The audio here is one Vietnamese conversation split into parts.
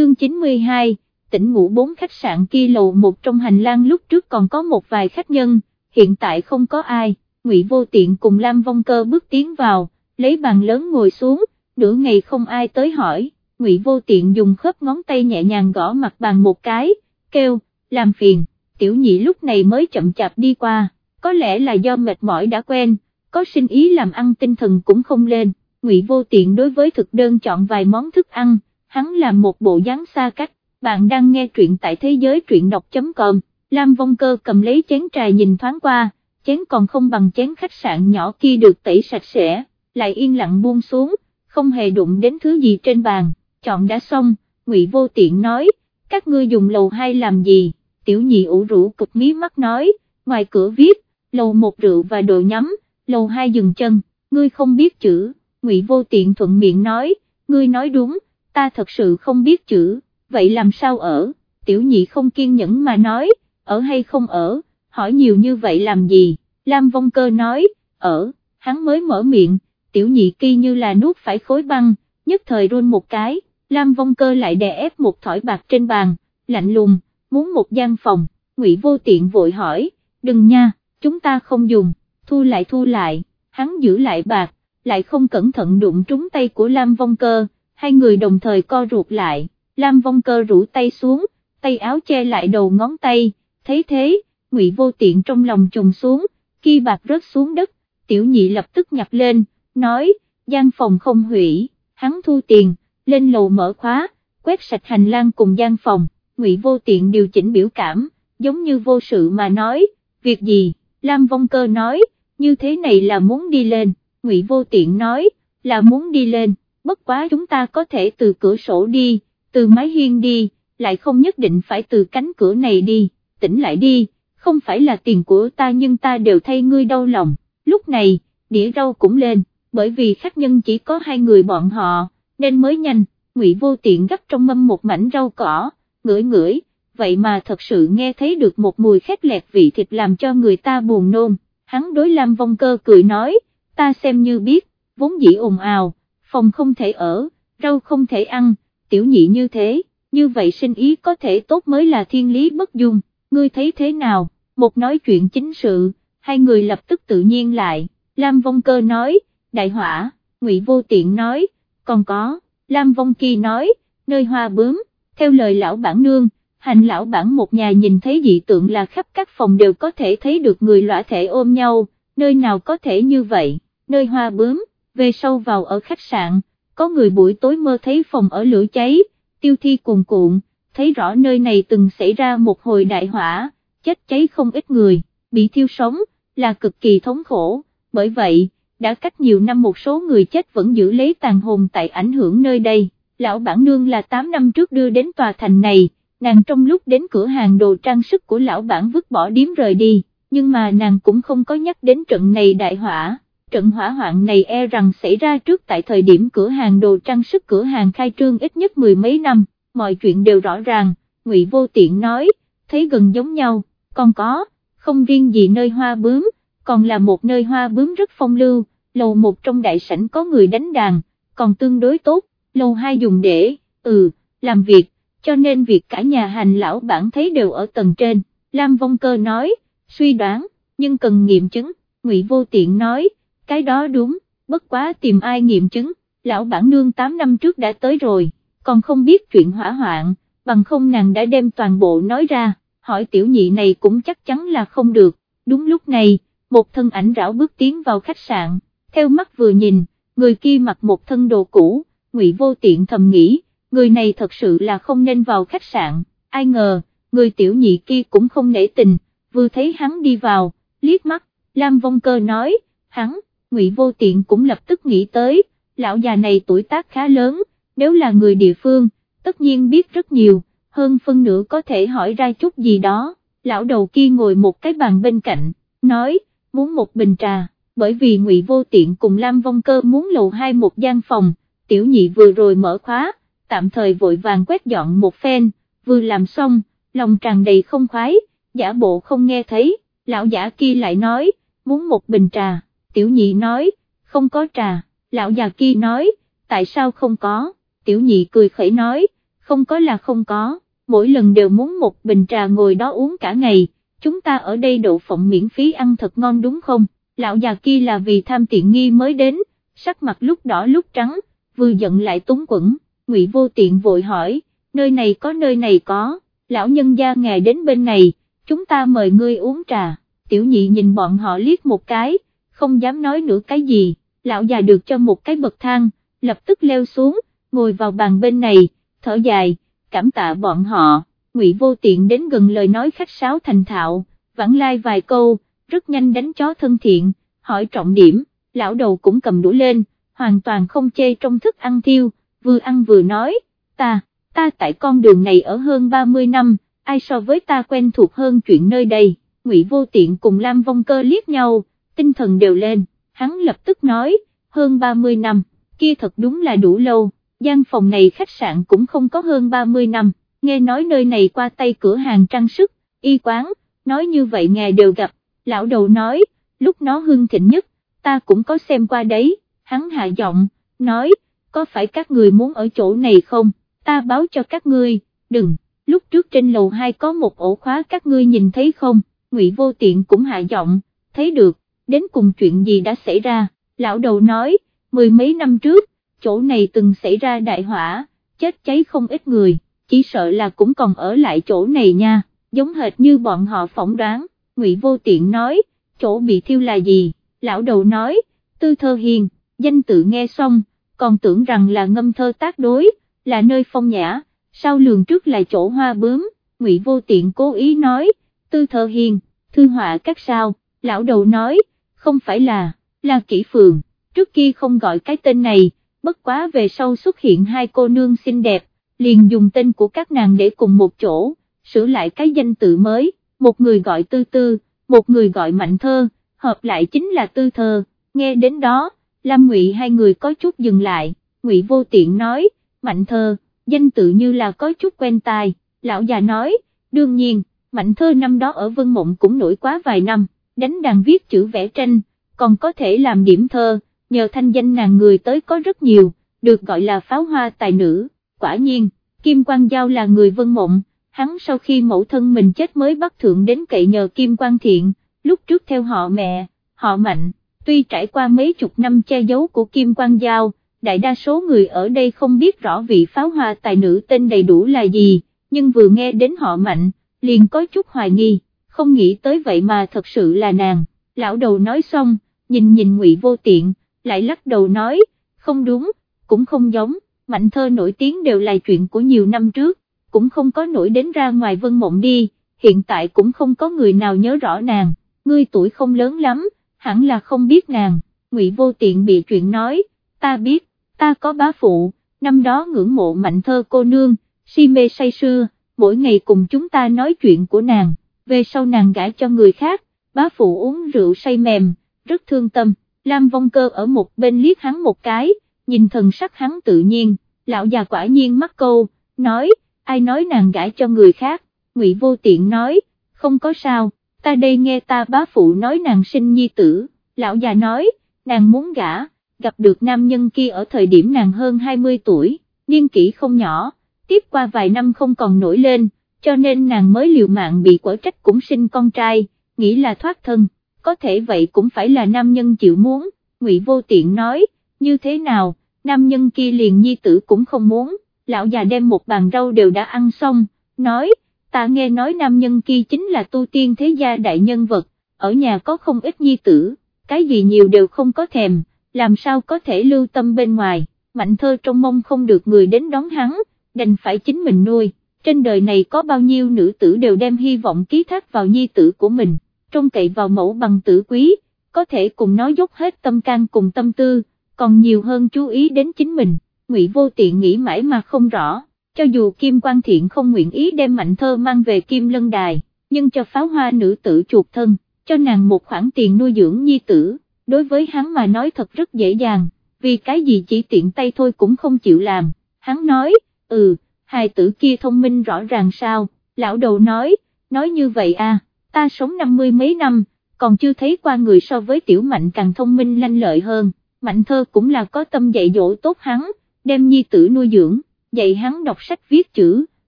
chương 92, tỉnh ngủ bốn khách sạn kia lầu một trong hành lang lúc trước còn có một vài khách nhân, hiện tại không có ai, Ngụy Vô Tiện cùng Lam Vong Cơ bước tiến vào, lấy bàn lớn ngồi xuống, nửa ngày không ai tới hỏi, Ngụy Vô Tiện dùng khớp ngón tay nhẹ nhàng gõ mặt bàn một cái, kêu, làm phiền, tiểu nhị lúc này mới chậm chạp đi qua, có lẽ là do mệt mỏi đã quen, có sinh ý làm ăn tinh thần cũng không lên, Ngụy Vô Tiện đối với thực đơn chọn vài món thức ăn, hắn làm một bộ dáng xa cách, bạn đang nghe truyện tại thế giới truyện đọc.com, Lam Vong Cơ cầm lấy chén trà nhìn thoáng qua, chén còn không bằng chén khách sạn nhỏ kia được tẩy sạch sẽ, lại yên lặng buông xuống, không hề đụng đến thứ gì trên bàn, chọn đã xong, Ngụy Vô Tiện nói, các ngươi dùng lầu hai làm gì, tiểu nhị ủ rũ cục mí mắt nói, ngoài cửa viết, lầu một rượu và đồ nhắm, lầu hai dừng chân, ngươi không biết chữ, Ngụy Vô Tiện thuận miệng nói, ngươi nói đúng, ta thật sự không biết chữ, vậy làm sao ở, tiểu nhị không kiên nhẫn mà nói, ở hay không ở, hỏi nhiều như vậy làm gì, Lam Vong Cơ nói, ở, hắn mới mở miệng, tiểu nhị kỳ như là nuốt phải khối băng, nhất thời run một cái, Lam Vong Cơ lại đè ép một thỏi bạc trên bàn, lạnh lùng, muốn một gian phòng, Ngụy Vô Tiện vội hỏi, đừng nha, chúng ta không dùng, thu lại thu lại, hắn giữ lại bạc, lại không cẩn thận đụng trúng tay của Lam Vong Cơ, hai người đồng thời co ruột lại, Lam Vong Cơ rủ tay xuống, tay áo che lại đầu ngón tay, thấy thế, Ngụy Vô Tiện trong lòng trùng xuống, khi bạc rớt xuống đất, tiểu nhị lập tức nhặt lên, nói, gian phòng không hủy, hắn thu tiền, lên lầu mở khóa, quét sạch hành lang cùng gian phòng, Ngụy Vô Tiện điều chỉnh biểu cảm, giống như vô sự mà nói, việc gì, Lam Vong Cơ nói, như thế này là muốn đi lên, Ngụy Vô Tiện nói, là muốn đi lên, bất quá chúng ta có thể từ cửa sổ đi, từ mái hiên đi, lại không nhất định phải từ cánh cửa này đi, tỉnh lại đi, không phải là tiền của ta nhưng ta đều thay ngươi đau lòng, lúc này, đĩa rau cũng lên, bởi vì khách nhân chỉ có hai người bọn họ, nên mới nhanh, ngụy vô tiện gấp trong mâm một mảnh rau cỏ, ngửi ngửi, vậy mà thật sự nghe thấy được một mùi khét lẹt vị thịt làm cho người ta buồn nôn, hắn đối Lam Vong Cơ cười nói, ta xem như biết, vốn dĩ ồn ào, phòng không thể ở, rau không thể ăn, tiểu nhị như thế, như vậy sinh ý có thể tốt mới là thiên lý bất dung, ngươi thấy thế nào, một nói chuyện chính sự, hai người lập tức tự nhiên lại, Lam Vong Cơ nói, đại hỏa, Ngụy Vô Tiện nói, còn có, Lam Vong Kỳ nói, nơi hoa bướm, theo lời lão bản nương, hành lão bản một nhà nhìn thấy dị tượng là khắp các phòng đều có thể thấy được người lõa thể ôm nhau, nơi nào có thể như vậy, nơi hoa bướm, về sâu vào ở khách sạn, có người buổi tối mơ thấy phòng ở lửa cháy, tiêu thi cuồn cuộn, thấy rõ nơi này từng xảy ra một hồi đại hỏa, chết cháy không ít người, bị thiêu sống, là cực kỳ thống khổ, bởi vậy, đã cách nhiều năm một số người chết vẫn giữ lấy tàn hồn tại ảnh hưởng nơi đây, lão bản nương là 8 năm trước đưa đến tòa thành này, nàng trong lúc đến cửa hàng đồ trang sức của lão bản vứt bỏ điếm rời đi, nhưng mà nàng cũng không có nhắc đến trận này đại hỏa trận hỏa hoạn này e rằng xảy ra trước tại thời điểm cửa hàng đồ trang sức cửa hàng khai trương ít nhất mười mấy năm, mọi chuyện đều rõ ràng, Ngụy Vô Tiện nói, thấy gần giống nhau, còn có, không riêng gì nơi hoa bướm, còn là một nơi hoa bướm rất phong lưu, lầu một trong đại sảnh có người đánh đàn, còn tương đối tốt, lầu hai dùng để, ừ, làm việc, cho nên việc cả nhà hành lão bản thấy đều ở tầng trên, Lam Vong Cơ nói, suy đoán, nhưng cần nghiệm chứng, Ngụy Vô Tiện nói, cái đó đúng, bất quá tìm ai nghiệm chứng, lão bản nương 8 năm trước đã tới rồi, còn không biết chuyện hỏa hoạn, bằng không nàng đã đem toàn bộ nói ra, hỏi tiểu nhị này cũng chắc chắn là không được, đúng lúc này, một thân ảnh rảo bước tiến vào khách sạn, theo mắt vừa nhìn, người kia mặc một thân đồ cũ, ngụy vô tiện thầm nghĩ, người này thật sự là không nên vào khách sạn, ai ngờ, người tiểu nhị kia cũng không nể tình, vừa thấy hắn đi vào, liếc mắt, Lam Vong Cơ nói, hắn, Ngụy Vô Tiện cũng lập tức nghĩ tới, lão già này tuổi tác khá lớn, nếu là người địa phương, tất nhiên biết rất nhiều, hơn phân nửa có thể hỏi ra chút gì đó, lão đầu kia ngồi một cái bàn bên cạnh, nói, muốn một bình trà, bởi vì Ngụy Vô Tiện cùng Lam Vong Cơ muốn lầu hai một gian phòng, tiểu nhị vừa rồi mở khóa, tạm thời vội vàng quét dọn một phen, vừa làm xong, lòng tràn đầy không khoái, giả bộ không nghe thấy, lão giả kia lại nói, muốn một bình trà tiểu nhị nói, không có trà, lão già kia nói, tại sao không có, tiểu nhị cười khẩy nói, không có là không có, mỗi lần đều muốn một bình trà ngồi đó uống cả ngày, chúng ta ở đây đậu phộng miễn phí ăn thật ngon đúng không, lão già kia là vì tham tiện nghi mới đến, sắc mặt lúc đỏ lúc trắng, vừa giận lại túng quẩn, ngụy vô tiện vội hỏi, nơi này có nơi này có, lão nhân gia ngài đến bên này, chúng ta mời ngươi uống trà, tiểu nhị nhìn bọn họ liếc một cái, không dám nói nữa cái gì, lão già được cho một cái bậc thang, lập tức leo xuống, ngồi vào bàn bên này, thở dài, cảm tạ bọn họ, ngụy vô tiện đến gần lời nói khách sáo thành thạo, vãng lai vài câu, rất nhanh đánh chó thân thiện, hỏi trọng điểm, lão đầu cũng cầm đũa lên, hoàn toàn không chê trong thức ăn thiêu, vừa ăn vừa nói, ta, ta tại con đường này ở hơn 30 năm, ai so với ta quen thuộc hơn chuyện nơi đây, ngụy vô tiện cùng Lam Vong Cơ liếc nhau, tinh thần đều lên, hắn lập tức nói, hơn 30 năm, kia thật đúng là đủ lâu, gian phòng này khách sạn cũng không có hơn 30 năm, nghe nói nơi này qua tay cửa hàng trang sức, y quán, nói như vậy ngài đều gặp, lão đầu nói, lúc nó hưng thịnh nhất, ta cũng có xem qua đấy, hắn hạ giọng, nói, có phải các người muốn ở chỗ này không, ta báo cho các ngươi, đừng, lúc trước trên lầu 2 có một ổ khóa các ngươi nhìn thấy không, ngụy vô tiện cũng hạ giọng, thấy được, đến cùng chuyện gì đã xảy ra, lão đầu nói, mười mấy năm trước, chỗ này từng xảy ra đại hỏa, chết cháy không ít người, chỉ sợ là cũng còn ở lại chỗ này nha, giống hệt như bọn họ phỏng đoán, ngụy vô tiện nói, chỗ bị thiêu là gì, lão đầu nói, tư thơ hiền, danh tự nghe xong, còn tưởng rằng là ngâm thơ tác đối, là nơi phong nhã, sau lường trước là chỗ hoa bướm, ngụy vô tiện cố ý nói, tư thơ hiền, thư họa các sao, lão đầu nói, không phải là, là kỹ phường, trước kia không gọi cái tên này, bất quá về sau xuất hiện hai cô nương xinh đẹp, liền dùng tên của các nàng để cùng một chỗ, sửa lại cái danh tự mới, một người gọi tư tư, một người gọi mạnh thơ, hợp lại chính là tư thơ, nghe đến đó, Lam Ngụy hai người có chút dừng lại, Ngụy vô tiện nói, mạnh thơ, danh tự như là có chút quen tai, lão già nói, đương nhiên, mạnh thơ năm đó ở Vân Mộng cũng nổi quá vài năm, đánh đàn viết chữ vẽ tranh, còn có thể làm điểm thơ, nhờ thanh danh nàng người tới có rất nhiều, được gọi là pháo hoa tài nữ, quả nhiên, Kim Quang Giao là người Vân Mộng, hắn sau khi mẫu thân mình chết mới bắt thượng đến cậy nhờ Kim Quang Thiện, lúc trước theo họ mẹ, họ mạnh, tuy trải qua mấy chục năm che giấu của Kim Quang Giao, đại đa số người ở đây không biết rõ vị pháo hoa tài nữ tên đầy đủ là gì, nhưng vừa nghe đến họ mạnh, liền có chút hoài nghi, không nghĩ tới vậy mà thật sự là nàng, lão đầu nói xong, nhìn nhìn ngụy vô tiện, lại lắc đầu nói, không đúng, cũng không giống, mạnh thơ nổi tiếng đều là chuyện của nhiều năm trước, cũng không có nổi đến ra ngoài vân mộng đi, hiện tại cũng không có người nào nhớ rõ nàng, ngươi tuổi không lớn lắm, hẳn là không biết nàng, ngụy vô tiện bị chuyện nói, ta biết, ta có bá phụ, năm đó ngưỡng mộ mạnh thơ cô nương, si mê say sưa, mỗi ngày cùng chúng ta nói chuyện của nàng, về sau nàng gả cho người khác, bá phụ uống rượu say mềm, rất thương tâm, Lam Vong Cơ ở một bên liếc hắn một cái, nhìn thần sắc hắn tự nhiên, lão già quả nhiên mắc câu, nói, ai nói nàng gả cho người khác, Ngụy Vô Tiện nói, không có sao, ta đây nghe ta bá phụ nói nàng sinh nhi tử, lão già nói, nàng muốn gả, gặp được nam nhân kia ở thời điểm nàng hơn 20 tuổi, niên kỷ không nhỏ, tiếp qua vài năm không còn nổi lên, cho nên nàng mới liều mạng bị quở trách cũng sinh con trai, nghĩ là thoát thân, có thể vậy cũng phải là nam nhân chịu muốn, Ngụy Vô Tiện nói, như thế nào, nam nhân kia liền nhi tử cũng không muốn, lão già đem một bàn rau đều đã ăn xong, nói, ta nghe nói nam nhân kia chính là tu tiên thế gia đại nhân vật, ở nhà có không ít nhi tử, cái gì nhiều đều không có thèm, làm sao có thể lưu tâm bên ngoài, mạnh thơ trong mông không được người đến đón hắn, đành phải chính mình nuôi, trên đời này có bao nhiêu nữ tử đều đem hy vọng ký thác vào nhi tử của mình, trông cậy vào mẫu bằng tử quý, có thể cùng nói dốc hết tâm can cùng tâm tư, còn nhiều hơn chú ý đến chính mình, ngụy vô tiện nghĩ mãi mà không rõ, cho dù Kim Quang Thiện không nguyện ý đem mạnh thơ mang về Kim Lân Đài, nhưng cho pháo hoa nữ tử chuột thân, cho nàng một khoản tiền nuôi dưỡng nhi tử, đối với hắn mà nói thật rất dễ dàng, vì cái gì chỉ tiện tay thôi cũng không chịu làm, hắn nói, ừ, hài tử kia thông minh rõ ràng sao, lão đầu nói, nói như vậy à, ta sống năm mươi mấy năm, còn chưa thấy qua người so với tiểu mạnh càng thông minh lanh lợi hơn, mạnh thơ cũng là có tâm dạy dỗ tốt hắn, đem nhi tử nuôi dưỡng, dạy hắn đọc sách viết chữ,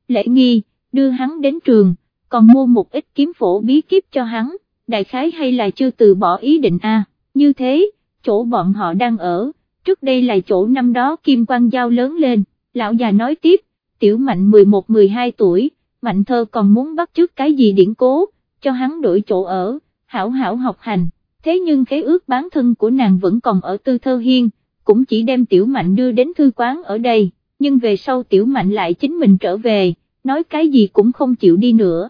lễ nghi, đưa hắn đến trường, còn mua một ít kiếm phổ bí kíp cho hắn, đại khái hay là chưa từ bỏ ý định a như thế, chỗ bọn họ đang ở, trước đây là chỗ năm đó Kim Quang Giao lớn lên, lão già nói tiếp, tiểu mạnh 11-12 tuổi, mạnh thơ còn muốn bắt trước cái gì điển cố, cho hắn đổi chỗ ở, hảo hảo học hành, thế nhưng khế ước bán thân của nàng vẫn còn ở tư thơ hiên, cũng chỉ đem tiểu mạnh đưa đến thư quán ở đây, nhưng về sau tiểu mạnh lại chính mình trở về, nói cái gì cũng không chịu đi nữa,